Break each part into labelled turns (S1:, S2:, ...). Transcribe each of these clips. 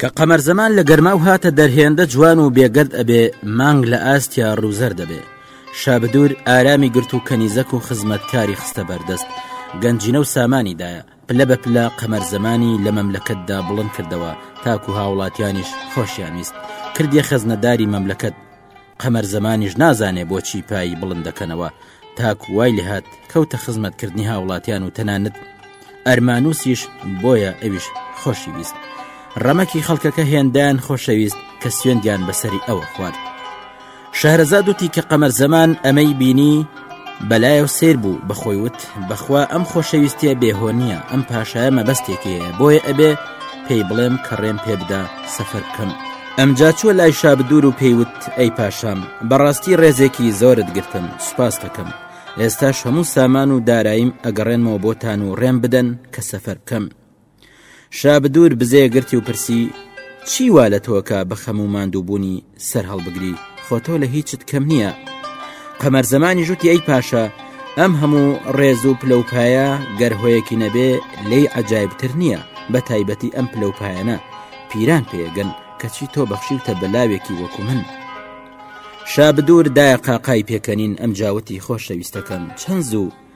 S1: کە قەمەر زەمان لە گەرما و هاتە دەرهێندە جوان و بێگرد ئەبێ مانگ لە ئاستیا ڕوزەر دەبێ شابدور ئارامی گرت و کەنیزەک و خزمەتکاری خستە بەردەست گەنجینە و سامانیدایە پلە بە پلە قەمەر زەمانی لە مەملەکەتدا بڵند کردەوە تاکو هاوڵاتیانیش خۆشیان ویست کردیە خەزنەداری مەملەکەت قەمەر زەمانیش نازانێ بۆچی پایی بڵندەکەنەوە تاک وای لێهات کەوتە خزمەتکردنی هاوڵاتیان و تەنانەت ئەرمانوسیش بۆیە ئەویش خۆشی ویست ڕەمەکی خەڵکەکە هێندان خۆشەویست کە سوێندیان بەسەری ئەوە خوارد شەهرەزاد وتی کە قەمەر زەمان ئەمەی بینی بەلایەو سیر بوو بەخۆی وت بەخوا ئەم خۆشەویستە بێهۆ نییە ئەم پاشایە مەبەستێکەیە بۆیە ئەبێ پێی بڵێم کە ڕێم پێ بدە سەفەر بکەم ئەمجا چووە لای شابدور و پێیوت ئەی پاشام بەڕاستی ڕێزێکی زۆرت گرتم سوپاس دەکەم ئێستاش هەموو سامان و داراییم ئەگەڕێنمەوە بۆتان و ڕێم بدەن کە سەفەر بکەم شابدوور بزێ گرتی و پرسی چی وا لە تۆکە بە خەم و ماندووبوونی سەر هەڵبگری خۆتۆ لە هیچت کەم نییە قەمەر زمانی ژووتی ئەی پاشە ئەم هەموو ڕێز و پلەپایە گەر هۆیەکی نەبێ لی عجایبتر نییە بە تایبەتی ئەم پلەپایەنە پیران پێگەن کەچی تۆ بەخشیوتە بەلاوێکی وەکو من شابدوور دایە قاقای پێکەنین ئەم جاوتی خۆشەویستەکەم چەند زوو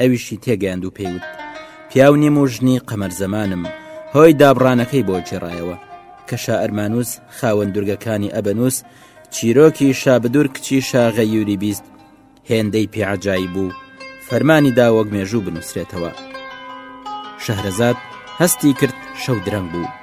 S1: ئەویشی تێگەیاند و پێیوت پیاو نیم و ژنی قەمەر زەمانم هۆی دابڕانەکەی بۆ جێڕایەوە کە شائەرمانوس خاوەن دوورگەکانی ئەبەنووس چیرۆکی شابدور کچی شاغە یوری بیست هێندەی پێعجایی بوو فەرمانی دا وەک مێژوو بنووسرێتەوە شەهرەزاد هەستی کرد شەو درەنگ بوو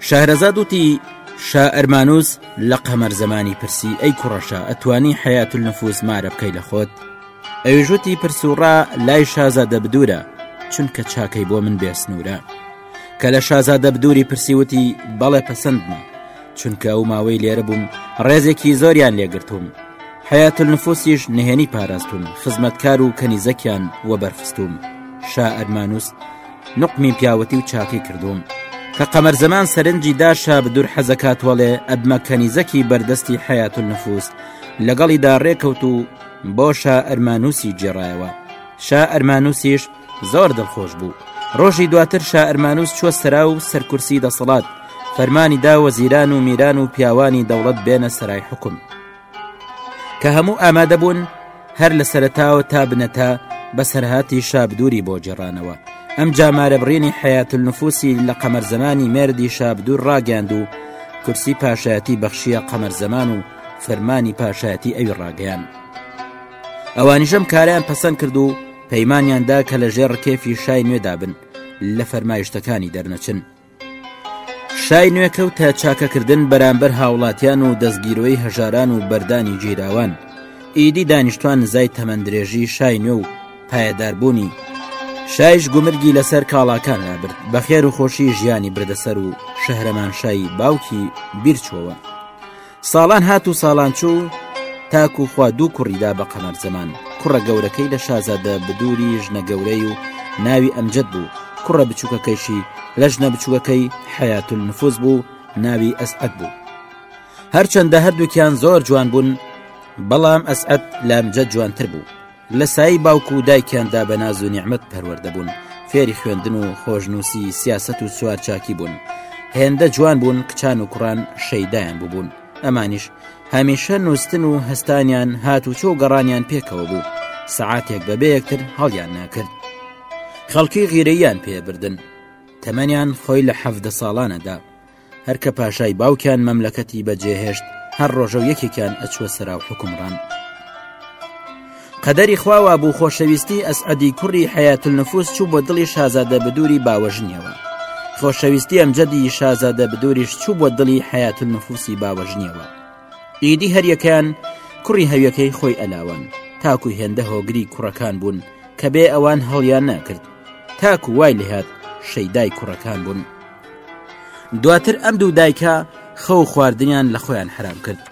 S1: شەهرەزاد وتی، شا ئەرمانوس لە قەمەر زەمانی پرسی، ئەی کوڕە شا ئەتوانی حەیات النفوس مارە بکەی لە خۆت؟ ئەویش وتی، پرس و ڕا لای شازادە بدوورە، چونکە چاکەی بۆ من بێ سنوورە. کە لە شازادە بدووری پرسی وتی، بەڵێ پەسەندمە، چونکە ئەو ماوەی لێرە بووم ڕێزێکی زۆریان لێگرتووم. حەیات النفوسیش نهێنی پاراستووم، خزمەتکار و کەنیزەکیان وەبەرخستووم. شا ئەرمانوس، نوقمی پیاوەتی و چاکی کردووم کە قەمەر زەمان سەرنجی دا شا بدور حەزەکات وەڵێ ئەبمە کەنیزەکی بەردەستی حەیات و نفوست لەگەڵیدا ڕێکەوت و بۆ شا ئەرمانوسی جێڕایەوە شا ئەرمانوسیش زۆر دڵخۆش بوو ڕۆژی دواتر شا ئەرمانوس چوە سەرا و سەرکورسی دەسەڵات فەرمانی دا وەزیران و میران و پیاوانی دەوڵەت بێنە سەرای حکم کە هەموو ئامادە بوون هەر لە سەرتاوە تا بنەتا بەسەرهاتی شابدووری بۆ جێڕانەوە ئەم جامارە بڕینی حیات نفوسی لە قەمەر زمانی مردی شابدور ڕاگەاند و کورسی پاشایەتی بەخشیە قەمەر زمان و فەرمانی پاشایەتی ئەوی ڕاگەیان ئەوانیشەم کاریان پەسەند کرد و پەیمانیاندا کە لە ژێر ڕکێفی شای نوێدابن لە فەرمایشتەکانی دەرنەچن شای نوێ کەوتە چاکەکردن بەرامبەر هاوڵاتیان و دەستگیرۆی هەژاران و بەردانی گیراوان ئیدی دانیشتوان نزای تەمەندرێژی شای نوێ و پایەداربوونی شایش گومرگی لەسەر کاڵاکان نابرد بەخێر و خۆشی ژیانی بردەسەر و شەهرەمانشایی باوکی بیرچەوە ساڵان هات و ساڵان چوو تاکو و خوا دوو کوڕیدا بە قەمەر زەمان کوڕە گەورەکەی لە شازادە بدووری ژنە گەورەی و ناوی ئەمجد بوو کوڕە بچووکەکەیشی لە ژنە بچووەکەی حیاتون نفوس بوو ناوی ئەسعەت بوو هەرچەندە هەردووکیان زۆر جوان بوون بەڵام ئەسعەت لامجد جوانتر بوو لە سایەی باوک و دایکیاندا بە ناز و نیعممەت پەروەەردە بوون فێری خوێندن و خۆشنووسی سیاست و چوارچاکی بوون هێندە جوان بوون کچان و کوڕان شەیدایان ببوون ئەمانیش هەمیشە نووسن و هەستانیان هات و چۆ گەڕانیان پێکەوە بوو سعاتێک بەبێ یەکتر هەڵیان ناکرد خەڵکی غیرەیان پێبردن تەمەنیان خۆی لە حەفدە ساڵانەدا هەر کە پاشای باوکیان مەملەکەتی بەجێهێشت هەر ڕۆژە و یەکێکیان ئەچوە سەرا و حکومڕان قەدەری خواوا بوو خۆشەویستی ئەسعدی کوڕی حیات نفوس چوو بۆ دڵی شازادە بدووری باوەژنیەوە خۆشەویستی ئەم جەدی شازادە بدووریش چوو بۆ دڵی حیات نفوسی باوەژنیەوە ئیدی هەریەکەیان کوڕی هەویەکەی خۆی ئەلاوان تاکو هێندە هۆگری کوڕەکان بوون کە بێ ئەوان هەڵیان ناکرد تاکو وای لێهات شەیدای کوڕەکان بوون دواتر ئەم دوو دایکە خەو خواردنیان لە خۆیان حرام کرد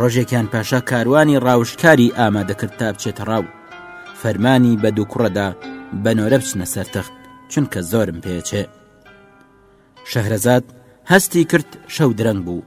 S1: ڕۆژێکیان پاشا کاروانی ڕاوشکاری ئامادەکرد تا بچێتە ڕاو فەرمانی بە دوو کوڕەدا بەنۆرە بچنە سەر تەخت چونکە زۆرم پێچێ شەهرەزاد هەستی کرد شەو درەنگ بوو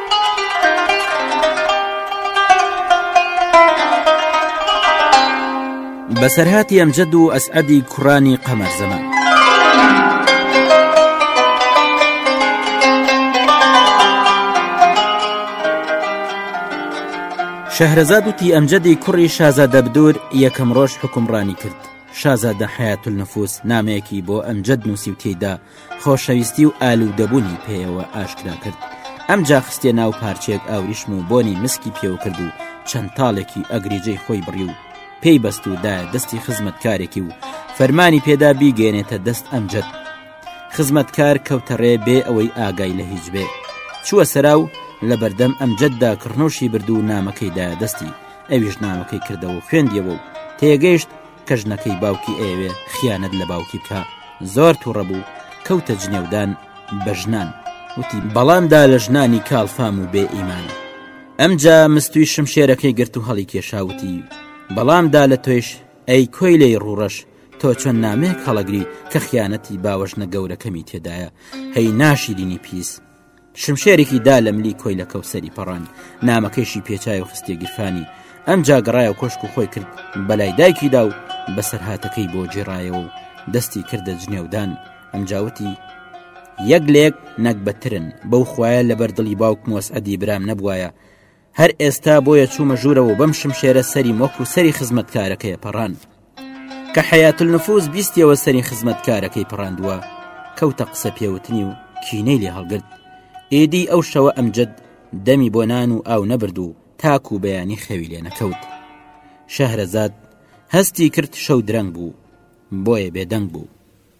S1: بەسەرهاتی ئەمجد و ئەسعەدی کوڕانی قەمەر زەمان شەهرەزاد وتی ئەمجدی کوڕی شازە دەبدور یەکەم ڕۆژ حکومڕانی کرد شازادە حیاتول نفوس نامەیەکی بۆ ئەمجد نووسی و تێدا خۆشەویستی و ئالوودەبوونی پێیەوە ئاشکرا کرد ئەمجا خستێ ناو پارچێک ئاوریشم و بۆنی مسکی پێوە کرد و چەند تاڵێکی ئەگریجەی خۆی بڕی و پێی بەست و دا دەستی خزمەتکارێکی و فەرمانی پێدا بیگەێنێتە دەست ئەمجد خزمەتکار کەوتەڕێ بێ ئەوەی ئاگای لە هیچ بێ چووە سەرا و لە بەردەم ئەمجددا کڕنۆشی برد و نامەکەیدا دەستی ئەویش نامەکەی کردەوە خوێندیەوە و تێگەیشت کە ژنەکەی باوکی ئەیەوێ خیانەت لە باوکی بکە زۆر تووڕە بوو کەوتە جنێودان بە ژنان وتی بەڵامدا لە ژنانی کاڵفام و بێ ئیمان ئەمجا مستوی شمشێرەکەی گرت و هەڵی کێشاوتی بەڵامدا لە تۆیش ئەی کۆی لێی ڕوڕەش تۆ چۆن نامێک هەڵەگری کە خیانەتی باوەژنە گەورەکەمی تێدایە هەی ناشیرینی پیس شمشێرێکی دا لە ملی کۆیلەکە و سەری پەڕان نامەکەشی پێچای و خستێ گیرفانی ئەم جاگەڕایە و کۆشک و خۆی کرد بەلای دایکیدا و بەسەر هاتەکەی بۆ جێڕایەوە و دەستی کردە جنێودان ئەم جاوتی یەک لێک نەک بەترن بەو خویە لەبەر دڵی باوکمۆس ئەدی برام نەبواە هەر ئێستا بۆیە چوومە ژوورەوە و بەم شمشێرە سەری مۆک و سەری خزمەتکارەکەیە پەڕان کە حەیاتل نفوس بیستیەوە سەری خزمەتکارەکەی پڕاندووە کەوتە قسە پێوتنی و کینەی لێ هەڵگرت ئێدی ئەو شەوە ئەمجد دەمی بۆ نان و ئاو نەبرد و تاک و بەیانی خەوی لێ نەکەوت شەهرەزاد هەستی کرد شەو درەنگ بوو بۆیە بێدەنگ بوو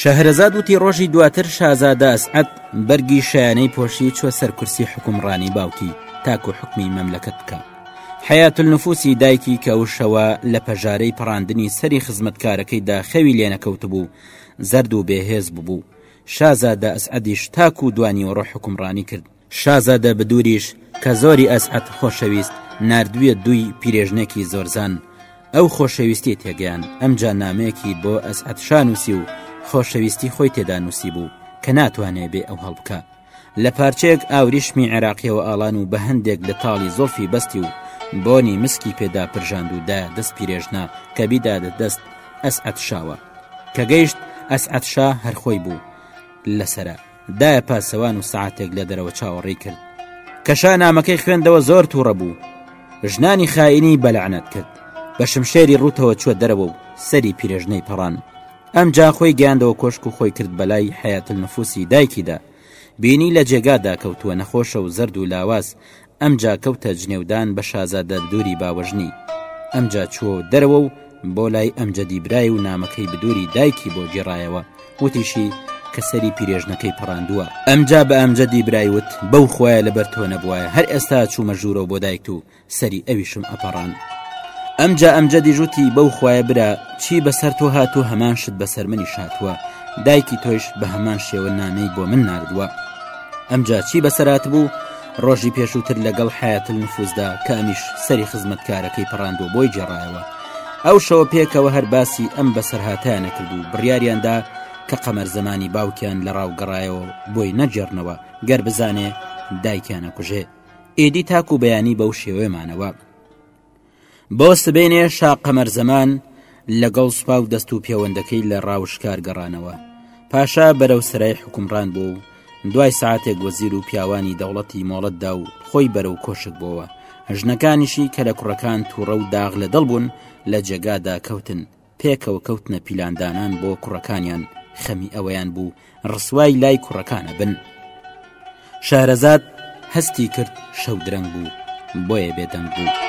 S1: شەهرەزاد وتی ڕۆژی دواتر شازادە ئەسعەد بەرگی شایانەی پۆشی و چوە سەر کورسی حکومڕانی باوکی تاکو حکمی مەملەکەت بکا حەیات النفوسی دایکی کە ئەو شەوە لە پەژارەی پەڕاندنی سەری خزمەتکارەکەیدا خەوی لێنەکەوتبوو زەرد و بێهێز ببوو شازادە ئەسعەدیش تاکو دوانیوەڕۆ حکومڕانی کرد شازادە بدوریش کە زۆری ئەسعەد خۆشەویست ناردویە دوی پیرێژنەکی زۆرزان ئەو خۆشەویستی تێگەیان ئەمجا نامەیەکی بۆ ئەسعەد شا نوسی و خۆشەویستی خۆی تێدا نوسی بوو کە ناتوانێ بێ ئەو هەڵبکە لە پارچەیەک ئاوریشمی عێراقیەوە ئاڵان و بە هەندێک لە تاڵی زۆڵفی بەستی و بۆنی مسکی پێدا پرژاند و دا دەست پیرێژنە کە بیدادە دەست ئەسعەد شاوە کە گەیشت ئەسعەد شا هەرخۆی بوو لەسرە دایە پاسەوان و سعاتێک لە دەرەوە چاوەڕێی کرد کەشا نامەکەی خوێندەوە زۆر تووڕە بوو ژنانی خائینی بەلعنەت کرد بە شمشێری ڕوتەوە چوە دەرەوە و سەری پیرێژنەی پەڕان ئەم جا خۆی گەیاندەوە کۆشک و خۆی کرد بەلای حیات نفوسی دایکیدا بینی لە جێگادا کەوتووە نەخۆشە و زرد و لاواز ئەمجا کەوتە جنێودان بە شازادە بدووری باوەژنی، ئەمجا چووە دەرەوە و بۆ لای ئەمجەدی برای و نامەکەی بدووری دایکی بۆ گێڕایەوە، وتیشی کە سەری پیرێژنەکەی پەڕاندووە. ئەمجا بە ئەمجەدی برای وت، بەو خوایە لەبەر تۆ نەبووایە هەر ئێستا ئەچوومە ژوورەوە بۆ دایکت و سەری ئەویشم ئەپەڕاند. ئەمجا ئەمجەدیش وتی، بەو خوایە برا چی بەسەر تۆ هاتووە هەمان شت بەسەر منیش هاتووە، دایکی تۆیش بە هەمان شێوە نامەی بۆ من ناردووە. ئەمجا چی بەسەر هاتبوو؟ ڕۆژی پێشووتر لەگەڵ حیات نفوزدا کە ئەمیش سەری خزمەتکارەکەی پەڕاندوە بۆی جێڕایەوە ئەو شەوە پێکەوە هەر باسی ئەم بەسەرهاتیانە کردو بڕیاریاندا کە قەمەر زمانی باوکیان لە ڕاوگەڕایەوە بۆی نەجێڕنەوە گەر بزانێ دایکیانە کوژێ ئیدی تاکو بەیانی بەو شێوەیەمانەوە بۆ سبەینێ شا قەمەر زەمان لەگەڵ سوپا و دەست و پێوەندەکەی لە ڕاوشکار گەڕانەوە پاشا بەرەو سەرای حکومڕان بوو و دوای ساعتێک وەزیر و پیاوانی دەوڵەتی مۆڵەتدا و خۆی بەرەو کۆشک بووە ژنەکانیشی کە لە کوڕەکان تووڕە و داغ لە دڵ بوون لە جێگادا کەوتن پێکەوە کەوتنە پیلاندانان بۆ کوڕەکانیان خەمی ئەوەیان بوو ڕسوای لای کوڕەکانە بن شارەزاد هەستی کرد شەو درەنگ بوو بۆیە بێدەنگ بوو.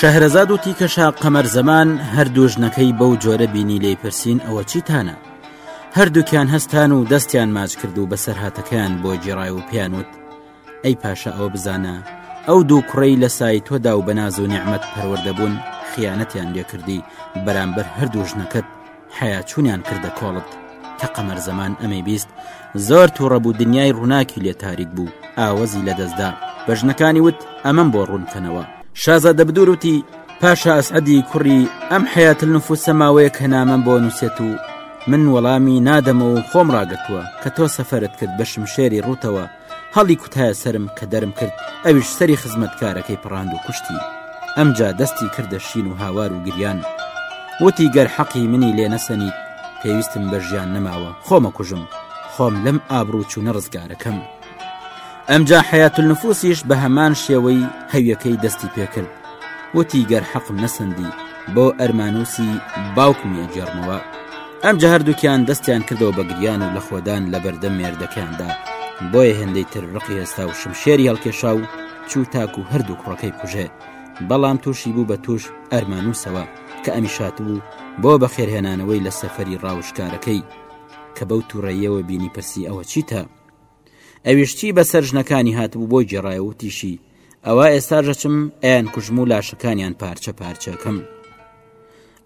S1: شەهرەزاد و تیکە شا قەمەر زەمان هەردوو ژنەکەی بەو جۆرە بینی لی پرسین ئەوە چیتانە هەردووکیان هەستان و دەستیان ماچ کرد و بەسەرهاتەکەیان بۆ جیڕای و پیانوت ئەی پاشا ئەوە بزانە ئەو دوو کوڕەی لە سای تۆدا و بەناز و نیعممەت پەروەەردەبوون خیانەتیان لێکردی بەرامبەر هەردوو ژنەکەت حەیا چونیان کردە کۆڵت کە قەمەر زەمان ئەمەی بیست زۆر تووڕە بوو دنیای ڕووناکی لێ تاریک بوو ئاوەزی لە دەستدا بە ژنەکانی وت ئەمەم بۆ ڕوونکەنەوە شازە دەبدوروتی پاشا ئەسعدی کوڕی ئەم حیات نفوسە ماوەیە کە نامەم بۆ نووسێت و من وەڵامی نادەمەوە خۆم ڕاگرتووە کە تۆ سەفرت کرد بە شمشێری ڕوتەوە هەڵی کوتایە سرم کە دەرم کرد ئەویش سەری خزمەتکارەکەی پڕاند و کوشتی ئەمجا دەستی کردە شین و هاوار و گریان وتی گەر حەقی منی لێ نەسەنیت پێویستم بە ژیان نەماوە خۆمە کوژم خۆم لەم ئابروو چوونە ڕزگارەکەم ئەمجا حیات نفوسیش بە هەمان شێوەی هەویەکەی دەستی پێکرد وتی گەر حەقم نەسەندی بۆ ئەرمانوسی باوکمی ئەگێڕمەوە ئەمجا هەردووکیان دەستیان کردەوە بە گریان و لە خۆدان لە بەردەم مێردەکەیاندا بۆیە هێندەی تر ڕقی هێستا و شمشێری هەڵکێشا و چوو تاکو هەردوو کوڕەکەی کوژێ بەڵام تووشی بوو بە توش ئەرمانوسەوە کە ئەمیشات بوو بۆ بەخێرهێنانەوەی لە سەفری ڕاوشکارەکەی کە بەو تووڕەیەوە بینی پرسی ئەوە چیتە؟ ئەویش چی بەسەر ژنەکانی هاتبوو بۆی گێڕایە و تیشی ئەوە ئێستا ژەچم ئەیان کوژم و لاشەکانیان پارچە پارچەکەم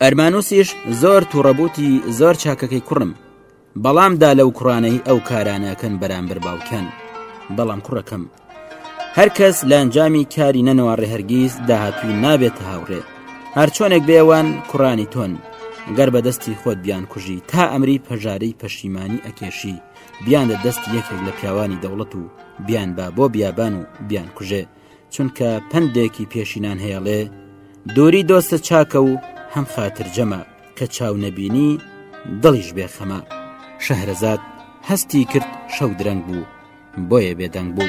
S1: ئەرمانوسیش زۆر توڕەبوتی زۆر چاکەکەی کوڕم بەڵام دا لەو کوڕانەی ئەو کارانەکەن بەرامبەر باوکیان بەڵام کوڕەکەم هەرکەس لە ئەنجامی کاری نەنەوەڕێ هەرگیز داهاتوی نابێت هاوڕێ هەرچۆنێک بێوان کوڕانی تۆن گەر بەدەستی خۆت بیان کوژی تا ئەمری پەژارەی پەشیمانی ئەکێشی بیانە دەست یەکێک لە پیاوانی دەوڵەت و بیان با بۆ بیابان و بیان کوژێ چونکە پندێکی پێشینان هەیەڵێ دووری دۆستە چاکە و هەم خاتر جەمە کە چاو نەبینی دڵیش بێخەمە شەهرەزاد هەستی کرد شەو درەنگ بوو بۆیە بێدەنگ بوو.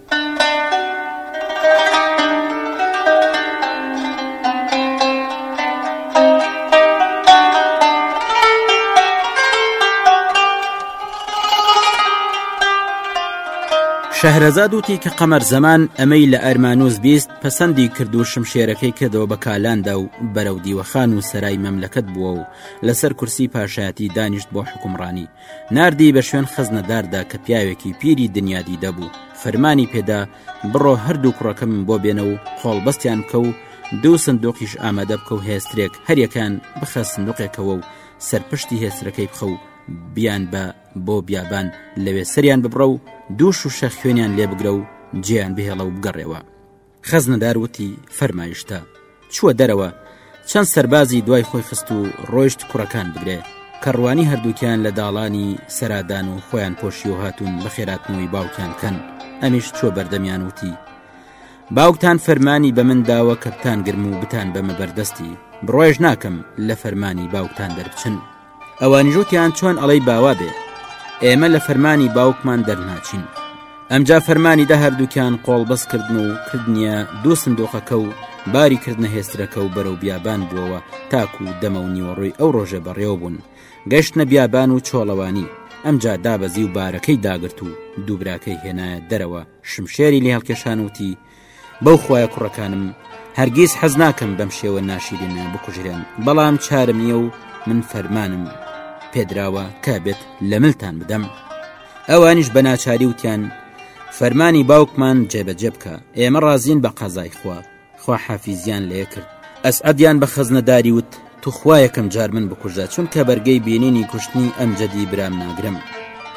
S1: شەهرەزاد وتی کە قەمەر زەمان ئەمەی لە ئەرمانوس بیست پەسەندی کرد و شمشێرەکەی کردەوە بە کالاندا و بەرەو دیوەخان و سەرای مەملەکەت بووە و لەسەر کورسی پاشایەتی دانیشت بۆ حکومڕانی ناردی بە شوێن خەزنەداردا کە پیاوێکی پیری دنیا دیدە بوو فەرمانی پێدا بڕۆ هەردوو کوڕەکە من بۆ بێنە و خۆڵبەستیان بکە و دوو سندوقیش ئامادە بکە و هێسترێک هەریەکان بخە سندوقێکەوە و سەرپشتی هێسترەکەی بخە و بیان بە بۆ بیابان لەوێ سەریان ببڕە و دوو شوشە خوێنیان لێ بگرە و جێیان بهێڵە و بگەڕێەوە خەزنەدار وتی فەرمایشتە چووە دەرەوە چەند سەربازی دوای خۆی خست و ڕۆیشت کوڕەکان بگرێ کەڕوانی هەردووکیان لە داڵانی سەرادان و خۆیان پۆشی و هاتوون بە خێراتنەوەی باوکیان کەن ئەمیش چوە بەردەمیان وتی باوکتان فەرمانی بە من داوە کەپتان گرم و بتان بەمە بەردەستی بڕۆژ ناکەم لە فەرمانی باوکتان دەربچن ئەوانیش وتیان چۆن ئەڵەی باوا بێ ئێمە لە فەرمانی باوکمان دەرناچین ئەمجا فەرمانی دە هەردووکیان قۆڵبەس کردن و کردنیە دوو سندۆقەکە و باری کردنە هێسترەکە و بەرەو بیابان بووەوە تاکو و دەمە و نیوەڕۆی ئەو ڕۆژە بەڕێوە بوون گەشتە بیابان و چۆڵەوانی ئەمجا دابەزی و بارەکەی داگرت و دووبراکەی هێنایە دەرەوە شمشێری لێ هەڵکێشان وتی بەو خویە کوڕەکانم هەرگیز حەز ناکەم بەم شێوە ناشیرینە بکوژرێن بەڵام چارم نییە و من فەرمانم پێدراوە کە بێت لە ملتان بدەم ئەوانیش بە ناچاری وتیان فەرمانی باوکمان جێبەجێ بکە ئێمە ڕازین بە قازای خوا خوا حافیزیان لێ کرد ئەسعدیان بە خەزنەداری وت توخوایەکەم جار من بکوژە چونکە بەرگەی بینینی کوشتنی ئەم جەدی برام ناگرم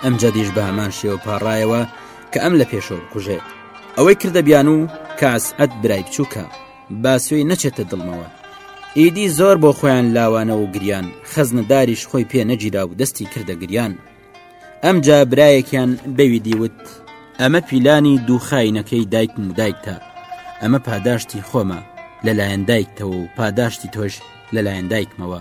S1: ئەم جەدیش بە هەمان شێوە پاڕایەوە کە ئەم لە پێشەوە بکوژێت ئەوەی کردە بیانوو کە ئەسعەد برای بچووکە با سوێی نەچێتە دڵمەوە ئیدی زۆر بۆ خۆیان لاوانە و گریان خەزنەداریش خۆی پێ نەگیرا و دەستی کردە گریان ئەمجا برایەکیان بەوی دیوت ئەمە پیلانی دووخینەکەی دایکم و دایکتە ئەمە پاداشتی خۆمە لەلایەن دایکتەوە و پاداشتی تۆش لەلایەن دایکمەوە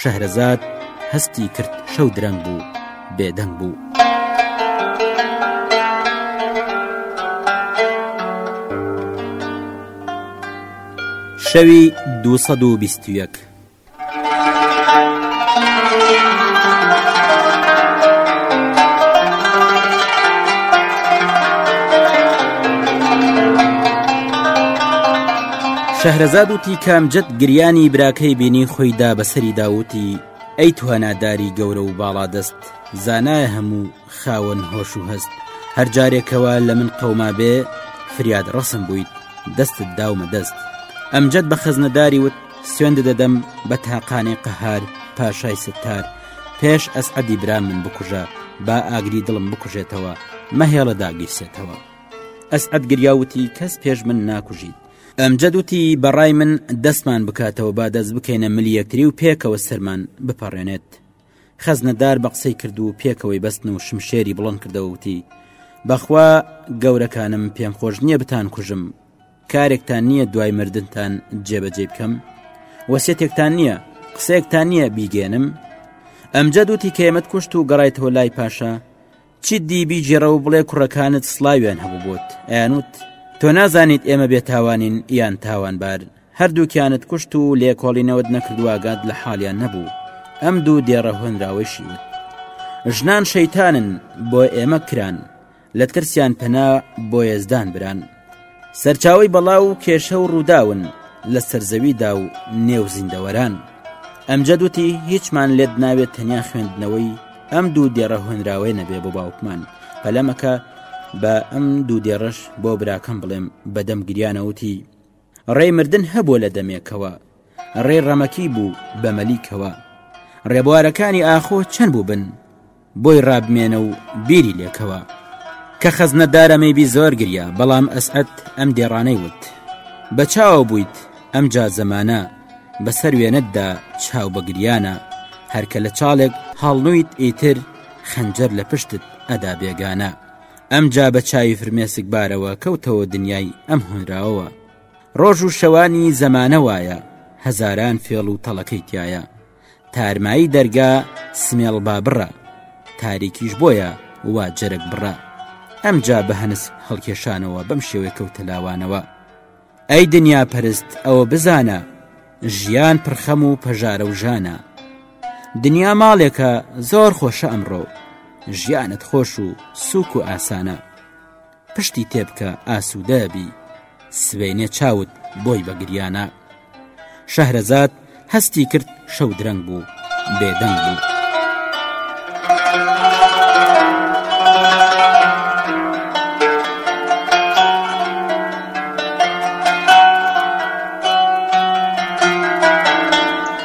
S1: شەهرەزاد هەستی کرد شەو درەنگ بوو بێدەنگ بوو. شەوی 220. شەهرەزاد وتی کامجد گریانی براکەی بینی خۆی دا بەسەری داوتی ئەی تواناداری گەورە و باڵادەست زانایە هەموو خاوەن هۆش و هەست هەر جارێکەوە لە من قەوما بێ فریاد ڕسم بوویت دەستت داومە دەست ئەمجد بە خەزنەداری وت سوێند دەدەم بە تاقانەی قەهار پاشای ستار پێش ئەسعدی برام من بکوژە با ئاگری دڵم بکوژێتەوە مەهێڵە داگیرسێتەوە ئەسعد گریاوتی کەس پێش من ناکوژیت ئەمجەد وتی، بەڕای من دەستمان بکاتەوە با دەست بکەینە ملی یەکتری و پێکەوە سەرمان بپەڕێنێت. خەزنەدار بە قسەی کرد و پێکەوەی بەستن و شمشێری بڵند کردەوە وتی، بەخوا گەورەکانم پێم خۆش نییە بتان کوژم، کارێکتان نییە دوای مردنتان جێبەجێ بکەم، وەسێتێکتان نییە، قسەیەکتان نییە بیگێنم، ئەمجەد وتی کێمەت کوشت و گەڕایتەوە لای پاشا، چیت دی بیگێڕە و بڵێ کوڕەکانت سڵاویان هەبوو بۆت ئەیانوت تۆ نازانیت ئێمە بێتاوانین یان تاوانبار هەردووکیانت کوشت و لێکۆڵینەوەت نەکردواگات لە حالیان نەبوو ئەم دوو دێڕە هۆنراوەشی وت ژنان شەیتانن بۆ ئێمە کران لە ترسیان پەنا بۆ یزدان بران سەرچاوی بەڵا و کێشە و ڕووداون لە سەرزەویدا و نێو زیندەوەران ئەمجە دوتی هیچمان لێت ناوێت تەنیا خوێندنەوەی ئەم دوو دێڕە هۆنراوەی نەبێ بۆ باوکمان پەلەمەکە بە ئەم دوو دێڕش بۆ براکەم بڵێم بەدەم گریانەوتی ڕێ مردن هەبووە لە دەمێکەوە ڕێ ڕەمەکی بوو بە مەلیکەوە ڕێبوارەکانی ئاخۆ چەند بوو بن بۆی ڕابمێنە و بیری لێکەوە کە خەزنەدارەمەیبی زۆر گریا بەڵام ئەسعەت ئەم دێڕانەی وت بە چاوە بوویت ئەم جا زەمانە بەسەر وێنەتدا چاو بەگریانە هەرکە لە چاڵێک هەڵنویت ئیتر خەنجەر لە پشتت ئەدا بێگانە ئەم جا بە چاوی فرمێسک بارەوە کەوتەوە دنیای ئەم هۆنراوە ڕۆژ و شەوانی زەمانە وایە هەزاران فێڵ و تەڵەکەی تایە تارمایی دەرگا سمێڵ با بڕە تاریکیش بۆیە وا جەرگ بڕە ئەم جا بە هەنس هەڵکێشانەوە بەم شێوەی کەوتە لاوانەوە ئەی دنیا پەرست ئەوە بزانە ژیان پرخەم و پەژارە و ژانە دنیا ماڵێکە زۆر خۆشە ئەمڕۆ ژیانت خۆش و سوک و ئاسانە پشتی تێبکە ئاسوودە بی سبەینێ چاوت بۆی بە گریانە شەهرەزاد هەستی کرد شەو درەنگ بوو بێدەنگ بوو.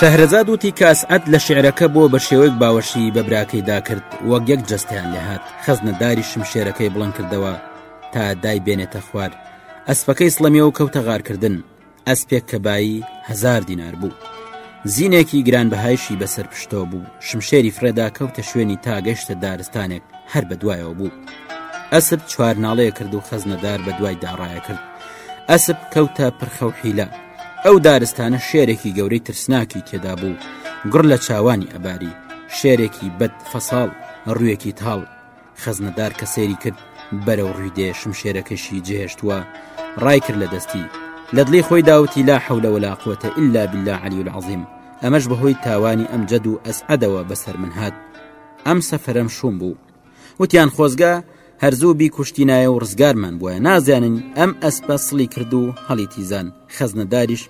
S1: شەهرەزاد وتی کە ئەسعەد لە شعرەکە بۆ بە شێوەیەک باوەشی بە براکەیدا کرد وەک یەک جستیان لێهات خەزنەداری شمشێرەکەی بڵند کردەوە تا دای بێنێتە خوار ئەسپەکەی سڵەمیەوە کەوتە غارکردن ئەسپێک کە بایی هزار دینار بوو زینێکی گرانبهایشی بەسەر پشتەوە بوو شمشێری فرێدا کەوتە شوێنی تا گەشتە دارستانێک هەر بە دوایەوە بوو ئەسب چوار ناڵەیە کرد و خەزنەدار بە دوای داڕایە کرد ئەسب کەوتە پرخە و حیلە ئەو دارستانە شێرێکی گەورەی ترسناکی تێدا بوو گڕ لە چاوانی ئەباری شێرێکی بەد فەساڵ ڕوویەکی تاڵ خەزنەدار کە سەیری کرد بەرەو ڕوی دێ شمشێرەکەشی جێهێشتووە ڕای کرد لە دەستی لە دڵی خۆی داوتی لا حەولەوە لا قوتە ئللا بلا علی العظیم ئەمەش بەهۆی تاوانی ئەم جەد و ئەسعەدەوە بەسەر من هات ئەم سەفرەم شوم بوو وتیان خۆزگە هەرزوو بی کوشتینایە و ڕزگارمان بووە نازانن ئەم ئەسپە سڵی کرد و هەڵی تیزان خەزنەداریش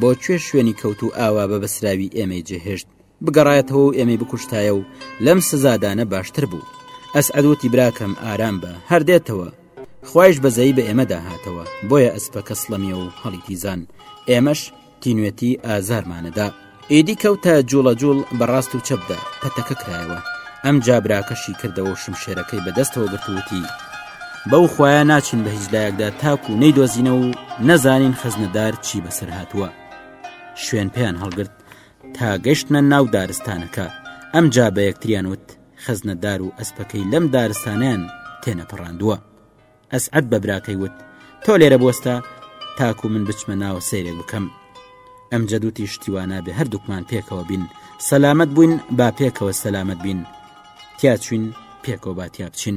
S1: بۆ کوێ شوێنی کەوت و ئاوا بە بەسراوی ئێمەی جێهێشت بگەڕایەتەوە و ئێمەی بکوشتایە و لەم سزادانە باشتر بوو ئەسعەد وتی براکەم ئارام بە هەر دێتەوە خوایش بەزەی بە ئێمەدا هاتەوە بۆیە ئەسپە کە سڵەمیە و هەڵی تیزان ئێمەش تینوێتی ئازارمانەدا ئیدی کەوتە جوڵە جوڵ بەڕاست و چەپدا پەتەکە کرایەوە ئەم جابراکەشی کردەوە شمشێرەکەی بەدەستەوە گرتووتی بەو خۆیان ناچین بە هیچ لایەکدا تاکو و نەیدۆزینە و نەزانین خەزنەدار چی بەسەر هاتووە شوێن پێیان هەڵگرت تا گەشتنە ناو دارستانەکە ئەم جا بە یەکتریان وت خەزنەدار و ئەسپەکەی لەم دارستانیان تێنەپەڕاندووە ئەسعەت بە براکەی وت تۆ لێرە بۆستە تاکو من بچمە ناوە سەیرێک بکەم ئەم جەدوتی شتیوانە بێ هەردووکمان پێکەوە بین سەلامت بووین با پێکەوە سەلامت بین تیاچوین پێکەوە باتیا بچین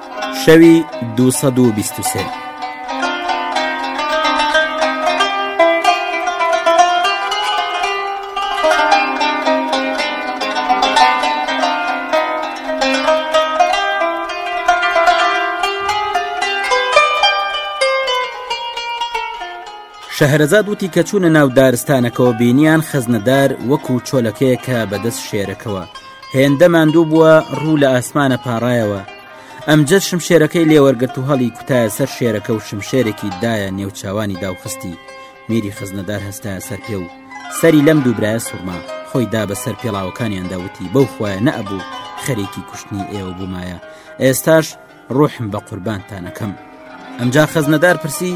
S1: شەوی دوو سەد و بیست و سێ. شەهرەزاد وتی کە چوونە ناو دارستانەکەەوە بینیان خەزنەدار وەکو چۆلەکەیە کە بەدەست شێرەکەوە هێندە ماندوو بووە ڕوو لە ئاسمانە پاڕایەوە ئەمجد شمشێرەکەی لێوەرگرت و هەڵی کوتایە سەر شێرەکە و شمشێرێکی دایە نێو چاوانی داوخستی میری خزنەدار هەستایە سەر پێ و سەری لەم دووبرایە سوورما خۆی دا بە سەر پێڵاوەکانیاندا وتی بەو خۆیان نەبوو خەرێکی کوشتنی ئێوە بوومایە ئێستاش ڕۆحم بە قوربانتانەکەم ئەمجا خەزنەدار پرسی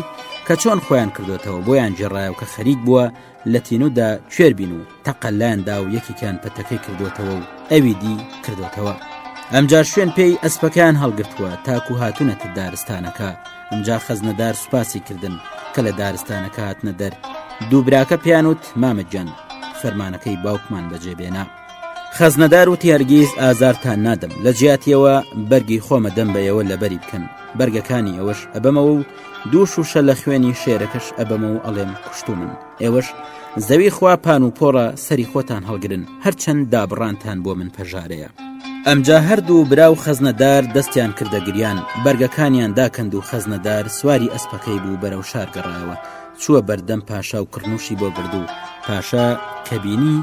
S1: کە چۆن خۆیان کردوێتەوە بۆیان جێڕایە و کە خەریک بووە لە تینودا کوێر بین و تەقەلان دا و یەکێکیان پەتەکەی کردوێتەوە و ئەوی دی کردوێتەوە ئەمجا شوێن پێی ئەسپەکەیان هەڵگرتووە تاکو هاتوونەتە دارستانەکە ئەمجا خەزنەدار سوپاسی کردن کە لە دارستانەکە هاتنە دەر دووبراکە پیانوت مامەجان فەرمانەکەی باوکمان بەجێبێنە خەزنەدار وتی هەرگیز ئازارتان نادەم لە جیاتیەوە بەرگی خۆمە دەم بەیەوە لەبەری بکەن بەرگەکانی ئەوەش ئەبەمەوە و دوو شوشە لە خوێنی شێرەکەش ئەبەمە و ئەڵێم کوشتو من ئێوەش زەوی خوا پان و پۆڕە سەری خۆتان هەڵگرن هەرچەند دابڕانتان بۆ من پەژارەیە ئەمجا هەردوو برا و خەزنەدار دەستیان کردە گریان بەرگەکانیان داکەند و خەزنەدار سواری ئەسپەکەی بوو بەرەو شارگەڕایەوە چووە بەردەم پاشا و کڕنوشی بۆ بردو پاشا کەبینی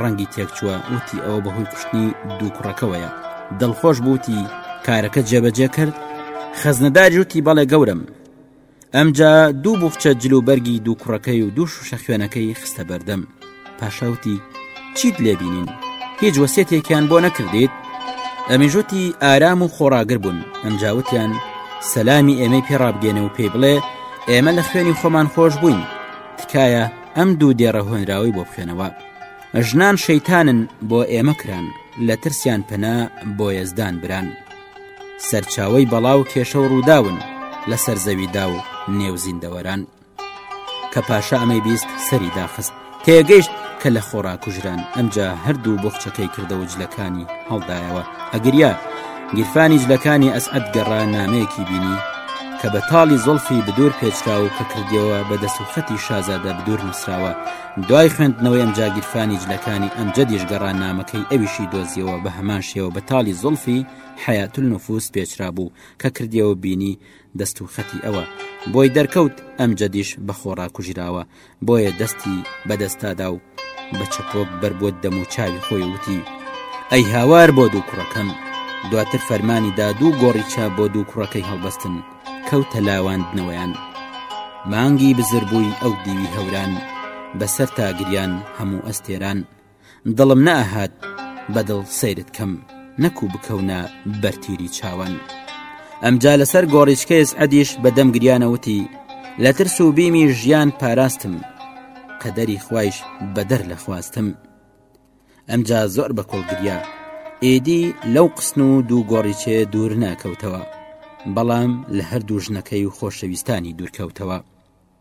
S1: ڕەنگی تێکچووە وتی ئەوە بەهۆی کوشتنی دوو کوڕەکەوەیە دڵخۆش بوتی کارەکە جێبەجێ کرد خەزنەدار جوتی بەڵێ گەورم ئەمجا دوو بخچە جلوبەرگی دوو کوڕەکەی و دوو شوشە خوێنەکەی خستە بەردەم پاشاوتی چیت لێبینین هیچ وەسێتێکیان بۆ نەکردیت ئەمیژوتی ئارام و خۆراگر بوون ئەمجاوتیان سەلامی ئێمەی پێڕابگەێنە و پێی بڵێ ئێمە لە خوێنی خۆمان خۆش بووین تکایە ئەم دوو دێڕە هۆنراوەی بۆ بخێنەوە ژنان شەیتانن بۆ ئێمە کران لە ترسیان پەنا بۆ یەزدان بران سەرچاوی بەڵا و کێشە و ڕووداون لە سەر زەویدا و نێو زیندەوەران کە پاشا ئەمەی بیست سەری داخست تێگەشت کە لە خۆڕا کوژران ئەمجا هەردوو بۆخچەکەی کردەوە جلەکانی هەڵدایەوە ئەگریا گیرفانی جلەکانی ئەسعەد گەڕا نامەیەکی بینی کە بە تاڵی زۆڵفی بدور پێچرا و کە کردیەوە بە دەست و خەتی شازادە بدور نووسراوە دوای خوێندنەوەی ئەم جاگیرفانی جلەکانی ئەم جەدیش گەڕا نامەکەی ئەویشی دۆزیەوە بە هەمان شێوە بە تاڵی زۆڵفی حیاتل نفوس پێچرا بوو کە کردیەوە بینی دەست و خەتی ئەوە بۆی دەرکەوت ئەم جەدیش بەخۆڕا کوژراوە بۆیە دەستی بەدەستادا و بە چەپۆک بەربووە دەموچاوی خۆی وتی ئەی هاوار بۆ دوو کوڕەکەم دواتر فەرمانی دا دوو گۆڕی چا بۆ دوو کوڕەکەی هەڵبەستن کەوتە لاواندنەوەیان مانگی بزربووی ئەو دیوی هەوران بەسەر تاگریان هەموو ئەستێران دڵم نە ئەهات بە دڵ سەیرت کەم نەکوو بکەونە بەر تیری چاوان ئەمجا لەسەر گۆڕیچکەیس ئەدیش بە دەم گریانەوتی لە ترس و بیمی ژیان پاراستم قەدەری خوایش بەدەر لە خواستم ئەمجا زۆر بە کۆڵ گریا ئێدی لەو قسن و دوو گۆڕیچێ دوور ناکەوتەوە بەڵام لە هەردوو ژنەکەی و خۆشەویستانی دوورکەوتەوە